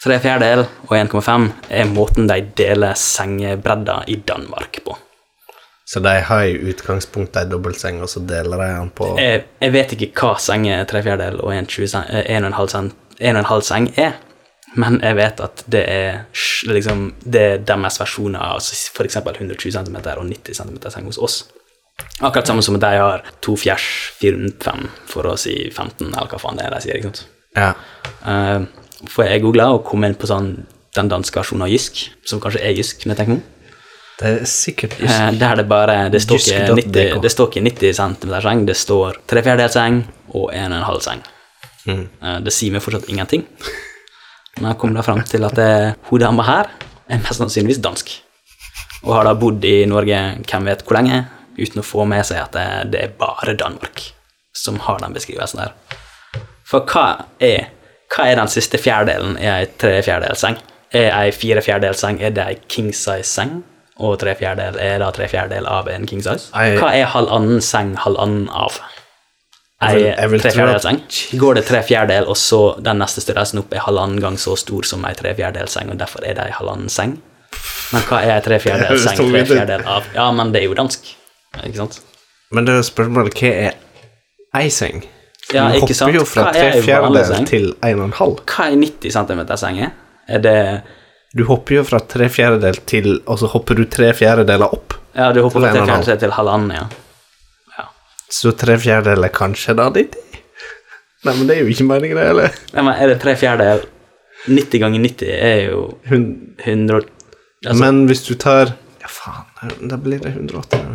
3 fjerdedel og 1,5 er måten de deler sengebredda i Danmark på. Så de har i utgangspunktet ei dobbeltseng, og så deler de den på Jeg, jeg vet ikke hva senge 3 fjerdedel og 1,20 seng- eh, 1,5 seng, 1,5 seng er, men jeg vet at det er liksom, det er deres versjoner av f.eks. 120 cm og 90 cm seng hos oss. Akkurat samme som at de har to fjers, fire, fem, for å si 15, eller hva faen det er de sier. ikke sant? Ja. Uh, for jeg googla og kom inn på sånn den danske versjonen av Jysk, som kanskje er Jysk, når jeg tenker meg. Det er sikkert Eh, Der det bare Det står ikke 90, det står ikke 90 cm seng, det står tre fjerdedels seng og en og en halv seng. Mm. Uh, Det sier meg fortsatt ingenting. Men jeg kom da fram til at det, hun dama her er mest sannsynligvis dansk. Og har da bodd i Norge hvem vet hvor lenge, uten å få med seg at det, er bare Danmark som har den beskrivelsen der. For hva er, hva er den siste fjerdedelen i ei tre fjerdedels seng? Er ei fire fjerdedels seng er det ei king size seng? Og tre fjerdedel er da tre fjerdedel av en king size? Hva er halvannen seng halvannen av? Ei tre seng? Går det tre fjerdedel, og så den neste størrelsen opp er halvannen gang så stor som ei tre fjerdedels seng, og derfor er det ei halvannen seng? Men hva er ei tre fjerdedels seng tre fjerdedel av? Ja, men det er jo dansk, ikke sant? Men det er spørsmålet hva er ei seng? Ja, ikke hopper sant? jo fra tre er fjerdedel til en og en halv. Hva er 90 cm seng? er? Det Du hopper jo fra tre fjerdedel til Og så hopper du tre fjerdedeler opp. Ja, du hopper fra tre fjerdedel til halvannen, ja. Så tre fjerdedeler er kanskje da ditt? Nei, men det er jo ikke meningen, det, eller? Nei, men er det tre fjerdedeler 90 ganger 90 er jo 100 altså, men hvis du tar Ja, faen, da blir det 180.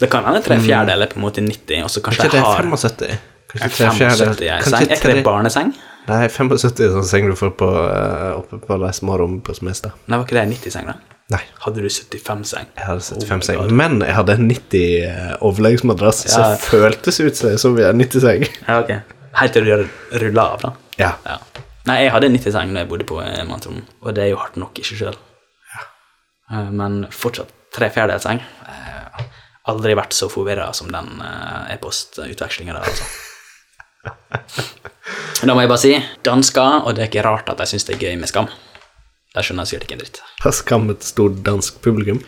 Det kan hende tre fjerdedeler er på en måte 90, og så kanskje jeg har 75? Kanskje tre 75 fjerdedeler? Er ikke det barneseng? Nei, 75 er sånn seng du får på, eh, oppe på de små rommene på Smestad. Nei, var ikke det 90-seng, da? Nei, Hadde du 75-seng? jeg hadde Oh 75 seng. Men jeg hadde en 90 eh, overleggsmadrass, så Ja. det føltes ut som- vi en 90-seng. Ja, ok. Helt til du rulla av, da? Ja. Ja. Nei, jeg hadde 90-seng da jeg bodde på eh, Mannsrom, og det er jo hardt nok ikke sjøl. Ja. Men fortsatt tre fjerdedels seng. Eh, Aldri vært så forvirra som den eh, e-postutvekslinga der, altså. Da må jeg bare si dansker, og det er ikke rart at de syns det er gøy med Skam. De skjønner sikkert ikke en dritt. Har skammet stort dansk publikum?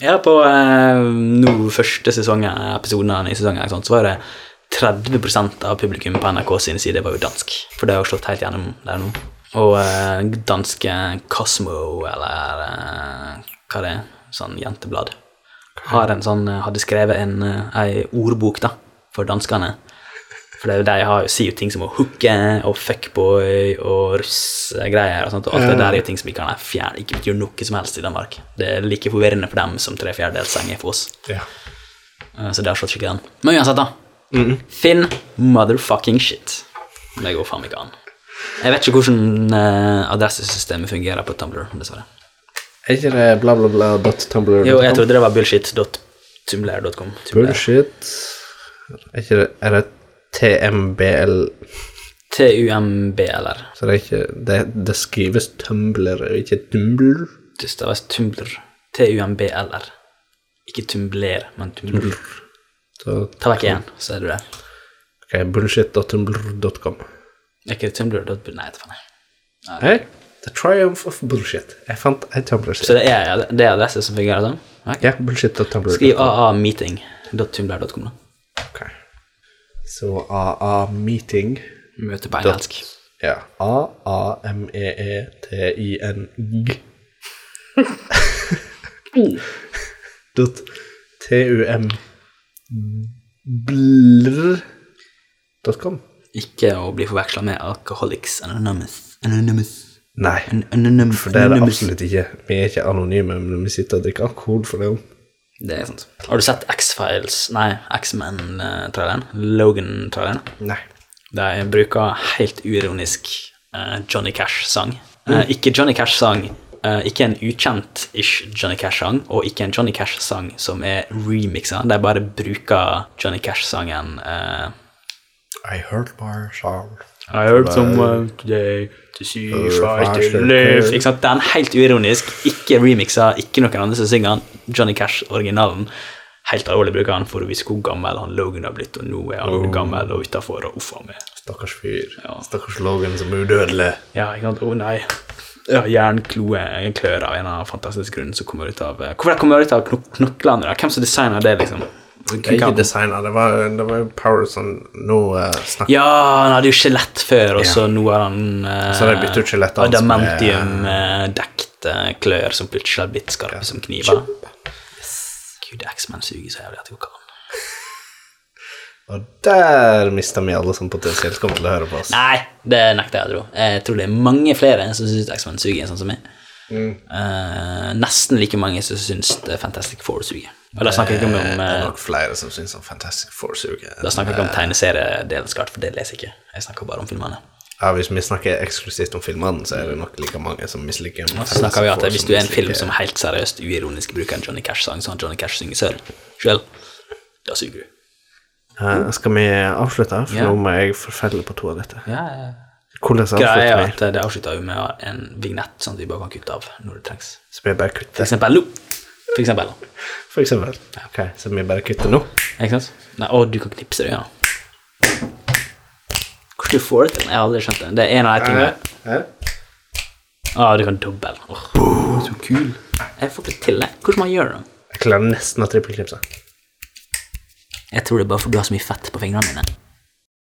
Ja, på eh, nå første sesongen, episoden av nye sesongen, sånt, så var det 30% av publikum på NRK sine sider var jo dansk. For det har jo slått helt gjennom der nå. Og eh, danske Cosmo, eller eh, hva det er, sånn jenteblad, har en sånn, eh, hadde skrevet en en ordbok da, for danskene. For de har sier jo ting som å hooke og fuckboy og russegreier og sånt, og alt det der er jo ting som ikke kan fjerne, ikke betyr noe som helst i Danmark. Det er like forvirrende for dem som tre fjerdedels seng er for oss. Ja. Eh, Så det har slått skikkelig an. Men uansett, da. Finn motherfucking shit. Det går faen ikke an. Jeg vet ikke hvordan eh, adressesystemet fungerer på Tumblr, dessverre. Er ikke det bla, bla, bla dot tumblr Jo, jeg trodde det var bullshit.tumblr.com. Bullshit. Er ikke det Er det TMBL T-U-M-B-L-R. Så det er ikke Det, det skrives Tumbler, ikke Tumbler? Det staves Tumblr. T-U-M-B-L-R. Ikke Tumbler, men Tumblr. Ta vekk én, så er du der. ok, bullshit.tumblr.com. Er ikke Tumblr? Nei, faen. jeg. The triumph of bullshit. Jeg fant en Tumblr. Så det er, det er adresse som fungerer sånn? Okay. Ja, bullshit.tumblr.com. Skriv aameeting.tumblr.com, da. Så AA meeting Møte på engelsk. Ja. A-A-M-E-E-T-I-N-G. Dot T-U-M blr.com. Ikke å bli forveksla med Alcoholics Anonymous. Anonymous. Nei, An anonymous. for det er det absolutt ikke. Vi er ikke anonyme, men vi sitter og drikker alkohol for det. Det er sant. Har du sett X-Files Nei, X-Men-traileren? Logan-traileren? Nei. De bruker helt uironisk eh, Johnny Cash-sang. Eh, ikke Johnny Cash-sang, uh, ikke en ukjent-ish Johnny Cash-sang, og ikke en Johnny Cash-sang som er remixa. De bare bruker Johnny Cash-sangen eh, I heard my song. I heard someone today live Ikke sant? Den helt uironisk, ikke remixa, ikke noen andre som synger den. Johnny Cash, originalen. Helt alvorlig bruker han for å vise hvor gammel han Logan har blitt, og nå er han gammel og utafor, og uff a meg. Stakkars fyr. Ja. Stakkars Logan som er udødelig. Ja, ikke sant? Å nei. Ja, Jernkloe, en klør av en av fantastisk grunn som kommer ut av Hvorfor kommer det ut av knoklene? Hvem som designer det, liksom? Ikke designer, det var, det var jo Power som nå uh, snakker Ja, han hadde jo skjelett før, og så nå har han uh, Så de byttet ut skjelettet hans med- Adamantium-dekte klør som plutselig har blitt skarpe som kniver. Gud, X-Men suger så jævlig at det går ikke an. Og der mista vi alle som potensielt kommer til å høre på oss. Nei, det nekter jeg å tro. Jeg tror det er mange flere som syns X-Men suger, sånn som meg. Eh, nesten like mange som syns Fantastic Four suger. Og da snakker jeg ikke om, Det er eh, nok flere som syns om Fantastic Four suger. da snakker jeg ikke om tegneseriedelen, for det leser jeg ikke. Jeg snakker bare om filmene. Ja, Hvis vi snakker eksklusivt om filmene, så er det nok like mange som misliker så snakker vi at hvis du er en film som helt seriøst uironisk bruker en Johnny Cash-sang, sånn at Johnny Cash synger selv, selv, da suger du. Uh, Skal vi avslutte? For yeah. nå må jeg forfelle på toalettet. Ja, ja. Hvordan er avslutter vi? at det avslutter jo med en vignett, sånn at vi bare kan kutte av når det trengs. Så vi bare For eksempel nå. For eksempel. For eksempel. Ok, så vi bare kutter nå? Ikke sant? Nei, å, du kan knipse det, ja. Hvordan du får det til? Jeg har aldri skjønt det. Det er en av de tingene. Å, du kan dobbel. Oh, så kul. Jeg får ikke til det. Hvordan man gjør det? Jeg klarer nesten å trippelknipse. Jeg tror det er bare fordi du har så mye fett på fingrene mine.